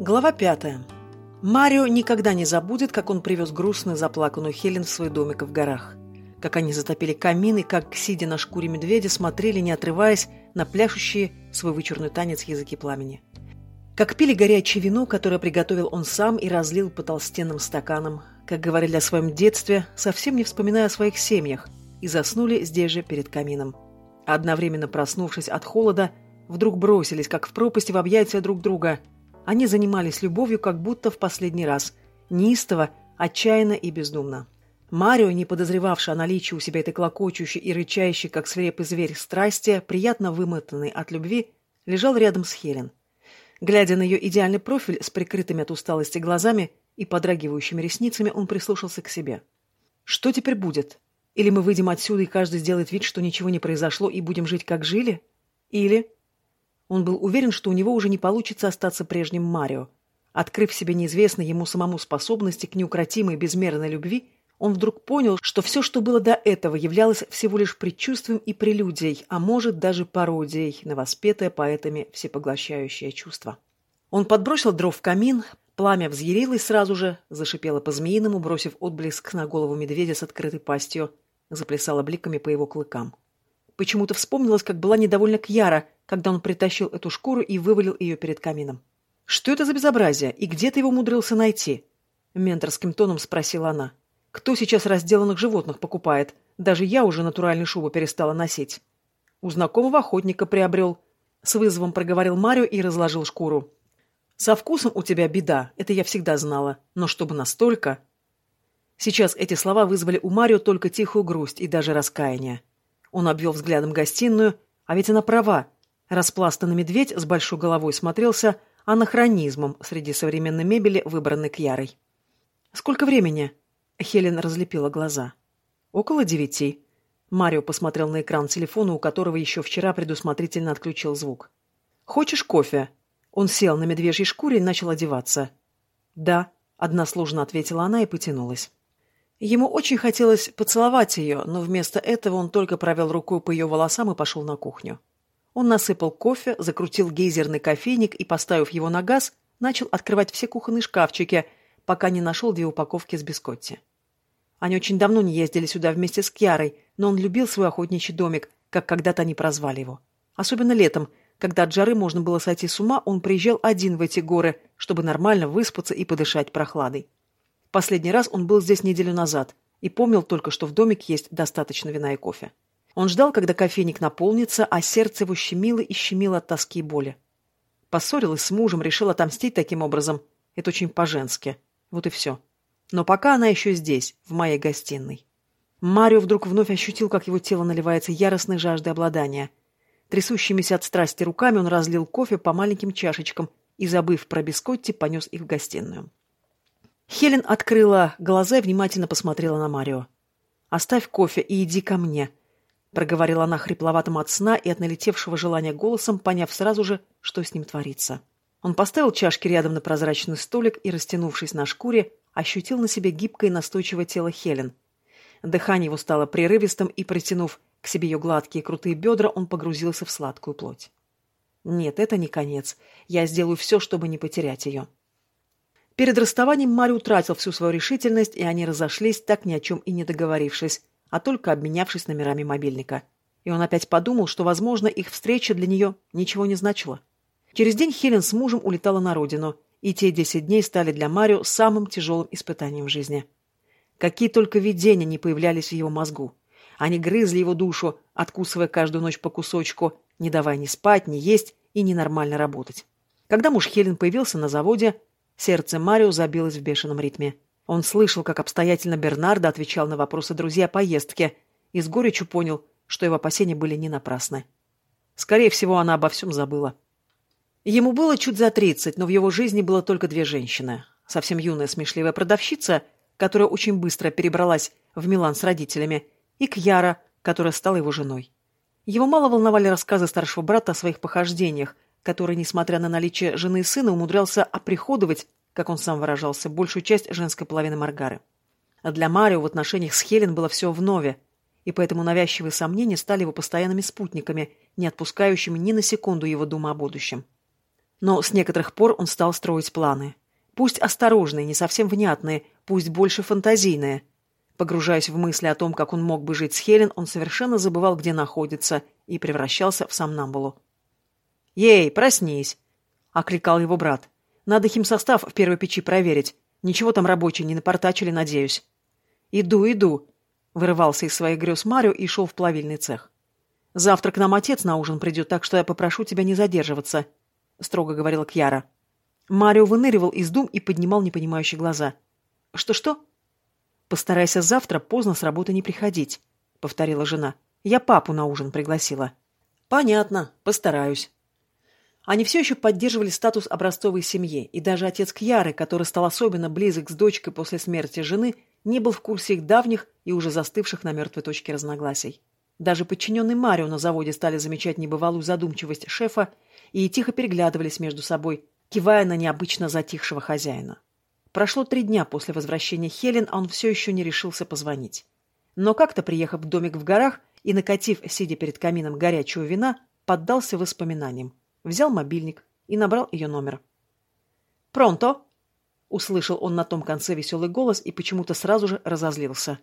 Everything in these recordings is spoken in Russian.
Глава пятая. Марио никогда не забудет, как он привез грустную заплаканную Хелен в свой домик в горах. Как они затопили камин и как, сидя на шкуре медведя, смотрели, не отрываясь, на пляшущие свой вычурный танец языки пламени. Как пили горячее вино, которое приготовил он сам и разлил по толстенным стаканам, как говорили о своем детстве, совсем не вспоминая о своих семьях, и заснули здесь же перед камином. Одновременно проснувшись от холода, вдруг бросились, как в пропасти, в объятия друг друга – они занимались любовью как будто в последний раз. Неистово, отчаянно и бездумно. Марио, не подозревавший о наличии у себя этой клокочущей и рычащей, как свирепый зверь, страсти, приятно вымотанный от любви, лежал рядом с Хелен. Глядя на ее идеальный профиль с прикрытыми от усталости глазами и подрагивающими ресницами, он прислушался к себе. «Что теперь будет? Или мы выйдем отсюда, и каждый сделает вид, что ничего не произошло, и будем жить, как жили? Или...» Он был уверен, что у него уже не получится остаться прежним Марио. Открыв себе неизвестной ему самому способности к неукротимой безмерной любви, он вдруг понял, что все, что было до этого, являлось всего лишь предчувствием и прелюдией, а может даже пародией на воспетое поэтами всепоглощающее чувство. Он подбросил дров в камин, пламя взъярилось сразу же, зашипело по-змеиному, бросив отблеск на голову медведя с открытой пастью, заплясало бликами по его клыкам. Почему-то вспомнилось, как была недовольна Кьяра, когда он притащил эту шкуру и вывалил ее перед камином. «Что это за безобразие? И где ты его умудрился найти?» Менторским тоном спросила она. «Кто сейчас разделанных животных покупает? Даже я уже натуральную шубу перестала носить». «У знакомого охотника приобрел». С вызовом проговорил Марио и разложил шкуру. «Со вкусом у тебя беда, это я всегда знала. Но чтобы настолько...» Сейчас эти слова вызвали у Марио только тихую грусть и даже раскаяние. Он обвел взглядом гостиную, а ведь она права. Распластанный медведь с большой головой смотрелся анахронизмом среди современной мебели, выбранной Кьярой. «Сколько времени?» Хелен разлепила глаза. «Около девяти». Марио посмотрел на экран телефона, у которого еще вчера предусмотрительно отключил звук. «Хочешь кофе?» Он сел на медвежьей шкуре и начал одеваться. «Да», — односложно ответила она и потянулась. Ему очень хотелось поцеловать ее, но вместо этого он только провел рукой по ее волосам и пошел на кухню. Он насыпал кофе, закрутил гейзерный кофейник и, поставив его на газ, начал открывать все кухонные шкафчики, пока не нашел две упаковки с бискотти. Они очень давно не ездили сюда вместе с Кьярой, но он любил свой охотничий домик, как когда-то они прозвали его. Особенно летом, когда от жары можно было сойти с ума, он приезжал один в эти горы, чтобы нормально выспаться и подышать прохладой. Последний раз он был здесь неделю назад и помнил только, что в домик есть достаточно вина и кофе. Он ждал, когда кофейник наполнится, а сердце его щемило и щемило от тоски и боли. Поссорилась с мужем, решила отомстить таким образом. Это очень по-женски. Вот и все. Но пока она еще здесь, в моей гостиной. Марио вдруг вновь ощутил, как его тело наливается яростной жаждой обладания. Трясущимися от страсти руками он разлил кофе по маленьким чашечкам и, забыв про бискотти, понес их в гостиную. Хелен открыла глаза и внимательно посмотрела на Марио. «Оставь кофе и иди ко мне», проговорила она хрипловатым от сна и от налетевшего желания голосом, поняв сразу же, что с ним творится. Он поставил чашки рядом на прозрачный столик и, растянувшись на шкуре, ощутил на себе гибкое и настойчивое тело Хелен. Дыхание его стало прерывистым, и, притянув к себе ее гладкие крутые бедра, он погрузился в сладкую плоть. «Нет, это не конец. Я сделаю все, чтобы не потерять ее». Перед расставанием Мари утратил всю свою решительность, и они разошлись, так ни о чем и не договорившись, а только обменявшись номерами мобильника. И он опять подумал, что, возможно, их встреча для нее ничего не значила. Через день Хелен с мужем улетала на родину, и те десять дней стали для Марио самым тяжелым испытанием в жизни. Какие только видения не появлялись в его мозгу. Они грызли его душу, откусывая каждую ночь по кусочку, не давая ни спать, ни есть и ни нормально работать. Когда муж Хелен появился на заводе, сердце Марио забилось в бешеном ритме. Он слышал, как обстоятельно Бернардо отвечал на вопросы друзей о поездке, и с горечью понял, что его опасения были не напрасны. Скорее всего, она обо всем забыла. Ему было чуть за тридцать, но в его жизни было только две женщины. Совсем юная смешливая продавщица, которая очень быстро перебралась в Милан с родителями, и Кьяра, которая стала его женой. Его мало волновали рассказы старшего брата о своих похождениях, который, несмотря на наличие жены и сына, умудрялся оприходовать как он сам выражался, большую часть женской половины Маргары. А для Марио в отношениях с Хелен было все вновь, и поэтому навязчивые сомнения стали его постоянными спутниками, не отпускающими ни на секунду его думы о будущем. Но с некоторых пор он стал строить планы. Пусть осторожные, не совсем внятные, пусть больше фантазийные. Погружаясь в мысли о том, как он мог бы жить с Хелен, он совершенно забывал, где находится, и превращался в сомнамбулу. «Ей, проснись!» — окликал его брат. «Надо химсостав в первой печи проверить. Ничего там рабочие не напортачили, надеюсь». «Иду, иду!» — вырывался из своих грез Марио и шел в плавильный цех. «Завтра к нам отец на ужин придет, так что я попрошу тебя не задерживаться», — строго говорила Кьяра. Марио выныривал из дум и поднимал непонимающие глаза. «Что-что?» «Постарайся завтра поздно с работы не приходить», — повторила жена. «Я папу на ужин пригласила». «Понятно, постараюсь». Они все еще поддерживали статус образцовой семьи, и даже отец Кьяры, который стал особенно близок с дочкой после смерти жены, не был в курсе их давних и уже застывших на мертвой точке разногласий. Даже подчиненные Марио на заводе стали замечать небывалую задумчивость шефа и тихо переглядывались между собой, кивая на необычно затихшего хозяина. Прошло три дня после возвращения Хелен, а он все еще не решился позвонить. Но как-то, приехав в домик в горах и накатив, сидя перед камином горячего вина, поддался воспоминаниям, взял мобильник и набрал ее номер. «Пронто!» — услышал он на том конце веселый голос и почему-то сразу же разозлился.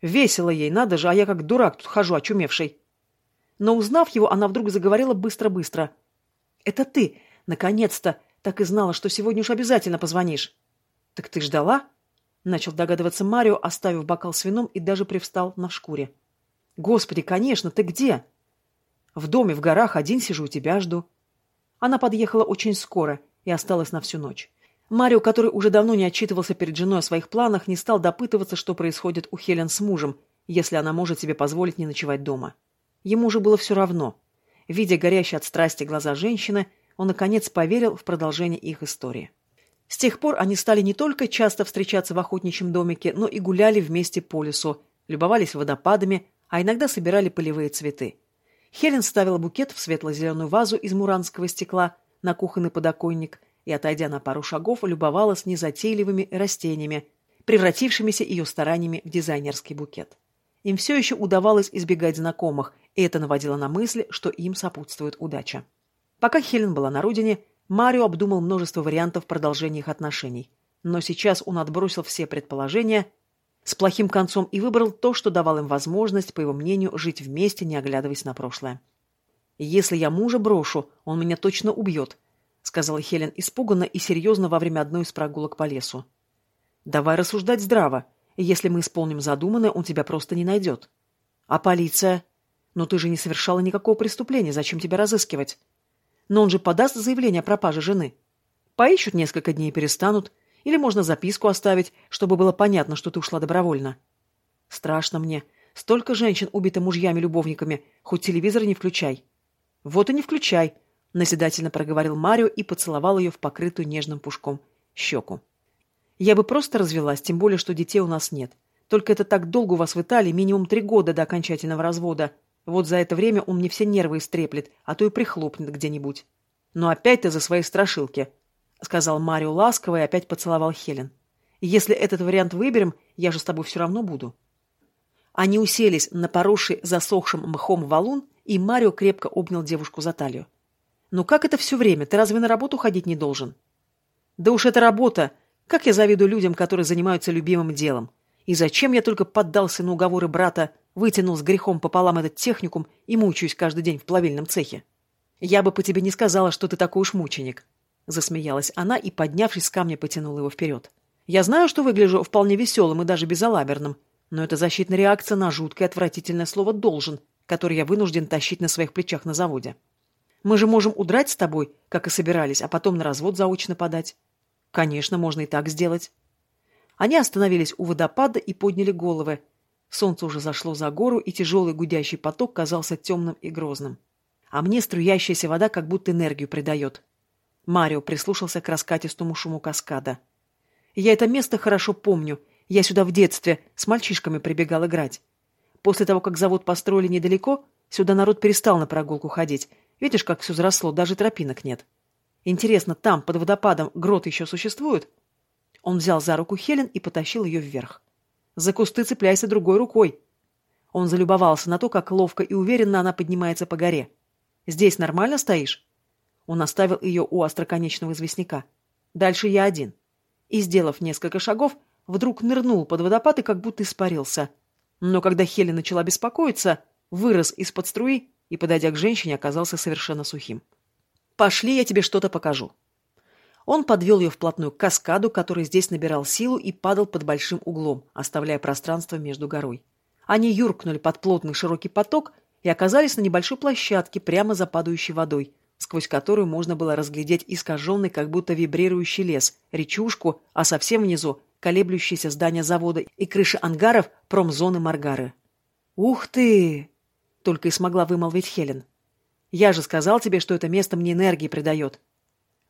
«Весело ей, надо же, а я как дурак тут хожу, очумевший!» Но узнав его, она вдруг заговорила быстро-быстро. «Это ты! Наконец-то! Так и знала, что сегодня уж обязательно позвонишь!» «Так ты ждала?» Начал догадываться Марио, оставив бокал с вином и даже привстал на шкуре. «Господи, конечно, ты где?» «В доме, в горах, один сижу, тебя жду». Она подъехала очень скоро и осталась на всю ночь. Марио, который уже давно не отчитывался перед женой о своих планах, не стал допытываться, что происходит у Хелен с мужем, если она может себе позволить не ночевать дома. Ему уже было все равно. Видя горящие от страсти глаза женщины, он, наконец, поверил в продолжение их истории. С тех пор они стали не только часто встречаться в охотничьем домике, но и гуляли вместе по лесу, любовались водопадами, а иногда собирали полевые цветы. Хелен ставила букет в светло-зеленую вазу из муранского стекла на кухонный подоконник и, отойдя на пару шагов, любовалась незатейливыми растениями, превратившимися ее стараниями в дизайнерский букет. Им все еще удавалось избегать знакомых, и это наводило на мысли, что им сопутствует удача. Пока Хелен была на родине, Марио обдумал множество вариантов продолжения их отношений. Но сейчас он отбросил все предположения с плохим концом и выбрал то, что давало им возможность, по его мнению, жить вместе, не оглядываясь на прошлое. «Если я мужа брошу, он меня точно убьет», — сказала Хелен испуганно и серьезно во время одной из прогулок по лесу. «Давай рассуждать здраво. Если мы исполним задуманное, он тебя просто не найдет. А полиция? Но ты же не совершала никакого преступления, зачем тебя разыскивать? Но он же подаст заявление о пропаже жены. Поищут несколько дней и перестанут. Или можно записку оставить, чтобы было понятно, что ты ушла добровольно. Страшно мне. Столько женщин убиты мужьями-любовниками. Хоть телевизор не включай. Вот и не включай, назидательно проговорил Марио и поцеловал ее в покрытую нежным пушком щеку. Я бы просто развелась, тем более, что детей у нас нет. Только это так долго у вас в Италии, минимум три года до окончательного развода. Вот за это время он мне все нервы истреплет, а то и прихлопнет где-нибудь. Но опять ты за свои страшилки, — сказал Марио ласково и опять поцеловал Хелен. «Если этот вариант выберем, я же с тобой все равно буду». Они уселись на поросший засохшим мхом валун, и Марио крепко обнял девушку за талию. «Ну как это все время? Ты разве на работу ходить не должен?» «Да уж это работа! Как я завидую людям, которые занимаются любимым делом! И зачем я только поддался на уговоры брата, вытянул с грехом пополам этот техникум и мучаюсь каждый день в плавильном цехе? Я бы по тебе не сказала, что ты такой уж мученик. Засмеялась она и, поднявшись с камня, потянула его вперед. «Я знаю, что выгляжу вполне веселым и даже безалаберным, но это защитная реакция на жуткое отвратительное слово «должен», которое я вынужден тащить на своих плечах на заводе. Мы же можем удрать с тобой, как и собирались, а потом на развод заочно подать. Конечно, можно и так сделать». Они остановились у водопада и подняли головы. Солнце уже зашло за гору, и тяжелый гудящий поток казался темным и грозным. А мне струящаяся вода как будто энергию придает. Марио прислушался к раскатистому шуму каскада. «Я это место хорошо помню. Я сюда в детстве с мальчишками прибегал играть. После того, как завод построили недалеко, сюда народ перестал на прогулку ходить. Видишь, как все заросло, даже тропинок нет. Интересно, там, под водопадом, грот еще существует?» Он взял за руку Хелен и потащил ее вверх. «За кусты цепляйся другой рукой». Он залюбовался на то, как ловко и уверенно она поднимается по горе. «Здесь нормально стоишь?» Он оставил ее у остроконечного известняка. Дальше я один. И, сделав несколько шагов, вдруг нырнул под водопад и как будто испарился. Но когда Хелен начала беспокоиться, вырос из-под струи и, подойдя к женщине, оказался совершенно сухим. «Пошли, я тебе что-то покажу». Он подвел ее вплотную к каскаду, который здесь набирал силу и падал под большим углом, оставляя пространство между горой. Они юркнули под плотный широкий поток и оказались на небольшой площадке прямо за падающей водой, сквозь которую можно было разглядеть искаженный, как будто вибрирующий лес, речушку, а совсем внизу колеблющиеся здания завода и крыши ангаров промзоны Маргары. «Ух ты!» — только и смогла вымолвить Хелен. «Я же сказал тебе, что это место мне энергии придает».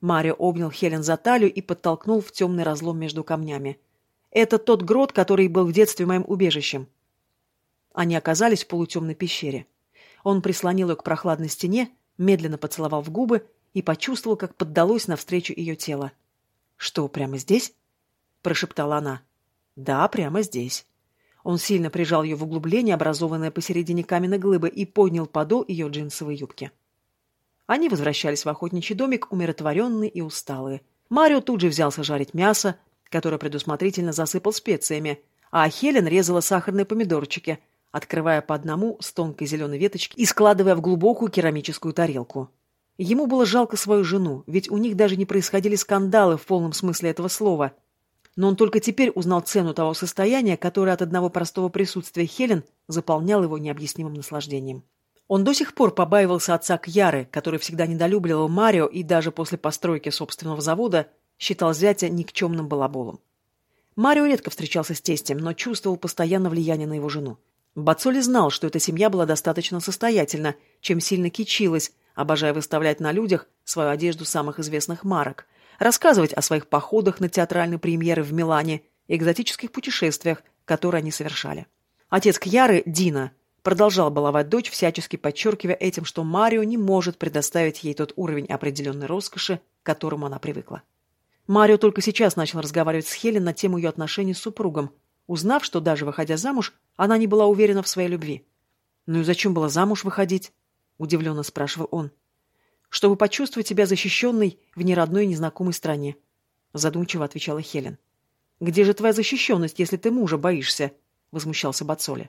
Марио обнял Хелен за талию и подтолкнул в темный разлом между камнями. «Это тот грот, который был в детстве моим убежищем». Они оказались в полутемной пещере. Он прислонил ее к прохладной стене, медленно поцеловал в губы и почувствовал, как поддалось навстречу ее тело. «Что, прямо здесь?» — прошептала она. «Да, прямо здесь». Он сильно прижал ее в углубление, образованное посередине каменной глыбы, и поднял подол ее джинсовой юбки. Они возвращались в охотничий домик, умиротворенные и усталые. Марио тут же взялся жарить мясо, которое предусмотрительно засыпал специями, а Хелен резала сахарные помидорчики, открывая по одному с тонкой зеленой веточки и складывая в глубокую керамическую тарелку. Ему было жалко свою жену, ведь у них даже не происходили скандалы в полном смысле этого слова. Но он только теперь узнал цену того состояния, которое от одного простого присутствия Хелен заполнял его необъяснимым наслаждением. Он до сих пор побаивался отца Кьяры, который всегда недолюбливал Марио и даже после постройки собственного завода считал зятя никчемным балаболом. Марио редко встречался с тестем, но чувствовал постоянно влияние на его жену. Бацоли знал, что эта семья была достаточно состоятельна, чем сильно кичилась, обожая выставлять на людях свою одежду самых известных марок, рассказывать о своих походах на театральные премьеры в Милане и экзотических путешествиях, которые они совершали. Отец Кьяры, Дина, продолжал баловать дочь, всячески подчеркивая этим, что Марио не может предоставить ей тот уровень определенной роскоши, к которому она привыкла. Марио только сейчас начал разговаривать с Хелен на тему ее отношений с супругом, узнав, что даже выходя замуж, она не была уверена в своей любви. «Ну и зачем было замуж выходить?» — удивленно спрашивал он. «Чтобы почувствовать себя защищенной в неродной незнакомой стране», — задумчиво отвечала Хелен. «Где же твоя защищенность, если ты мужа боишься?» — возмущался Бацоли.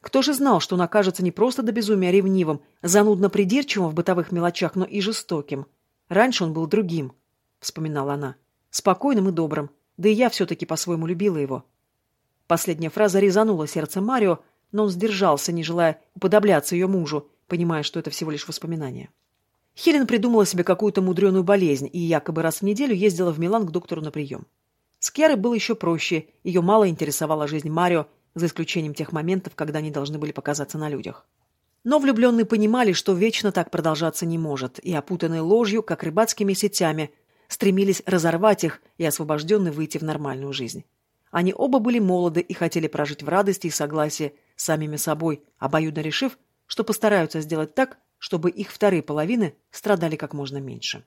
Кто же знал, что он окажется не просто до безумия ревнивым, занудно придирчивым в бытовых мелочах, но и жестоким. Раньше он был другим, — вспоминала она, — спокойным и добрым, да и я все-таки по-своему любила его. Последняя фраза резанула сердце Марио, но он сдержался, не желая уподобляться ее мужу, понимая, что это всего лишь воспоминание. Хелен придумала себе какую-то мудреную болезнь и якобы раз в неделю ездила в Милан к доктору на прием. С Кьярой было еще проще, ее мало интересовала жизнь Марио, за исключением тех моментов, когда они должны были показаться на людях. Но влюбленные понимали, что вечно так продолжаться не может, и, опутанные ложью, как рыбацкими сетями, стремились разорвать их и освобожденные выйти в нормальную жизнь. Они оба были молоды и хотели прожить в радости и согласии самими собой, обоюдно решив, что постараются сделать так, чтобы их вторые половины страдали как можно меньше.